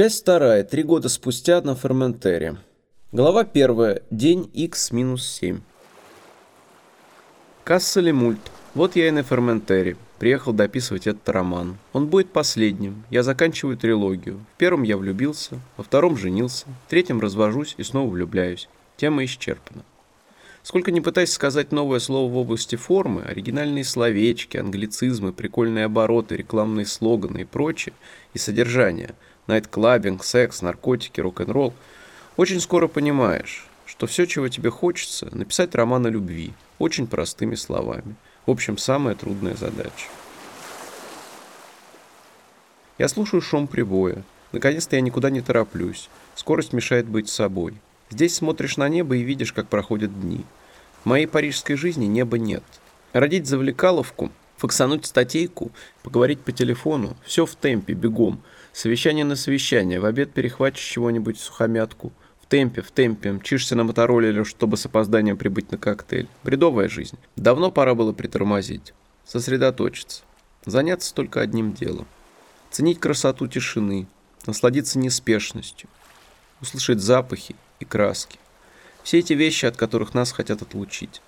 Часть вторая. Три года спустя на Ферментере. Глава первая. День x минус 7. Касса Лемульт. Вот я и на Ферментере. Приехал дописывать этот роман. Он будет последним. Я заканчиваю трилогию. В первом я влюбился, во втором женился, в третьем развожусь и снова влюбляюсь. Тема исчерпана. Сколько не пытаясь сказать новое слово в области формы, оригинальные словечки, англицизмы, прикольные обороты, рекламные слоганы и прочее, и содержание – Найтклаббинг, секс, наркотики, рок-н-ролл. Очень скоро понимаешь, что все, чего тебе хочется, написать роман о любви, очень простыми словами. В общем, самая трудная задача. Я слушаю шум прибоя. Наконец-то я никуда не тороплюсь. Скорость мешает быть собой. Здесь смотришь на небо и видишь, как проходят дни. В моей парижской жизни неба нет. Родить завлекаловку, фоксануть статейку, поговорить по телефону – все в темпе, бегом – Совещание на совещание, в обед перехватишь чего-нибудь сухомятку. В темпе, в темпе, мчишься на мотороллере, чтобы с опозданием прибыть на коктейль. Бредовая жизнь. Давно пора было притормозить. Сосредоточиться. Заняться только одним делом. Ценить красоту тишины. Насладиться неспешностью. Услышать запахи и краски. Все эти вещи, от которых нас хотят отлучить.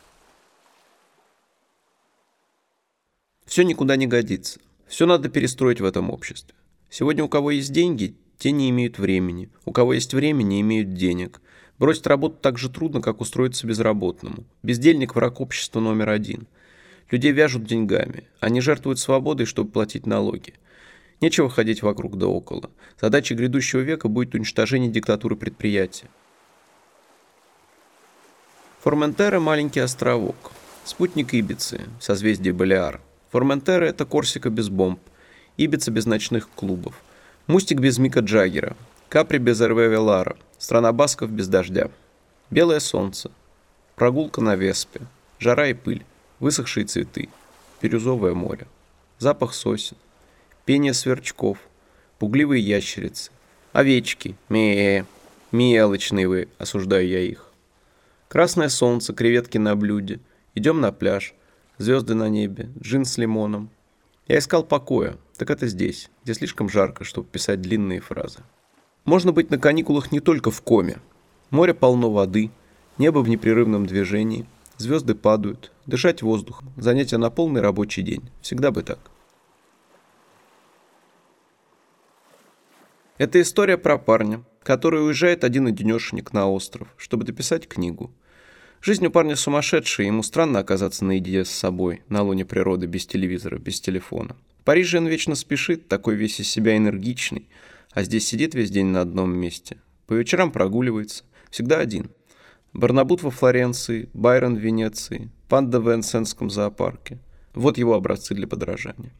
Все никуда не годится. Все надо перестроить в этом обществе. Сегодня у кого есть деньги, те не имеют времени. У кого есть время, не имеют денег. Бросить работу так же трудно, как устроиться безработному. Бездельник – враг общества номер один. Людей вяжут деньгами. Они жертвуют свободой, чтобы платить налоги. Нечего ходить вокруг да около. Задачей грядущего века будет уничтожение диктатуры предприятия. Форментера – маленький островок. Спутник Ибицы, созвездие Балиар. Форментера – это Корсика без бомб. Ибица без ночных клубов. Мустик без Мика Джаггера. Капри без Эрве Велара. Страна басков без дождя. Белое солнце. Прогулка на Веспе. Жара и пыль. Высохшие цветы. Бирюзовое море. Запах сосен. Пение сверчков. Пугливые ящерицы. Овечки. Ме. Мелочные вы, осуждаю я их. Красное солнце, креветки на блюде. Идем на пляж. Звезды на небе. Джин с лимоном. Я искал покоя, так это здесь, где слишком жарко, чтобы писать длинные фразы. Можно быть на каникулах не только в коме. Море полно воды, небо в непрерывном движении, звезды падают, дышать воздухом, занятия на полный рабочий день. Всегда бы так. Это история про парня, который уезжает один-одинешенек на остров, чтобы дописать книгу. Жизнь у парня сумасшедшая, ему странно оказаться наедине с собой, на луне природы, без телевизора, без телефона. В Париже он вечно спешит, такой весь из себя энергичный, а здесь сидит весь день на одном месте. По вечерам прогуливается, всегда один. Барнабут во Флоренции, Байрон в Венеции, панда в Энсенском зоопарке. Вот его образцы для подражания.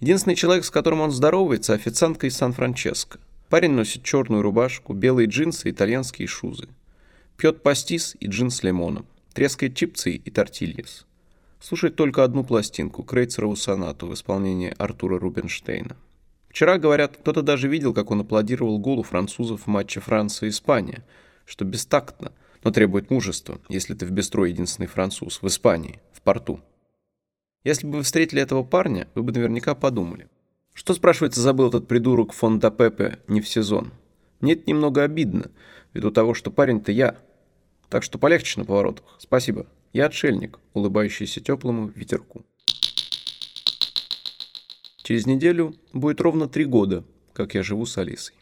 Единственный человек, с которым он здоровается, официантка из Сан-Франческо. Парень носит черную рубашку, белые джинсы итальянские шузы. Пьет пастис и джин с лимоном. Трескает чипсы и тортильес слушать только одну пластинку, Крейцерову сонату в исполнении Артура Рубинштейна. Вчера, говорят, кто-то даже видел, как он аплодировал голу французов в матче Франция-Испания, что бестактно, но требует мужества, если ты в бистро единственный француз, в Испании, в порту. Если бы вы встретили этого парня, вы бы наверняка подумали. Что, спрашивается, забыл этот придурок фон Пепе не в сезон? Мне это немного обидно, ввиду того, что парень-то я. Так что полегче на поворотах. Спасибо. Я отшельник, улыбающийся теплому ветерку. Через неделю будет ровно три года, как я живу с Алисой.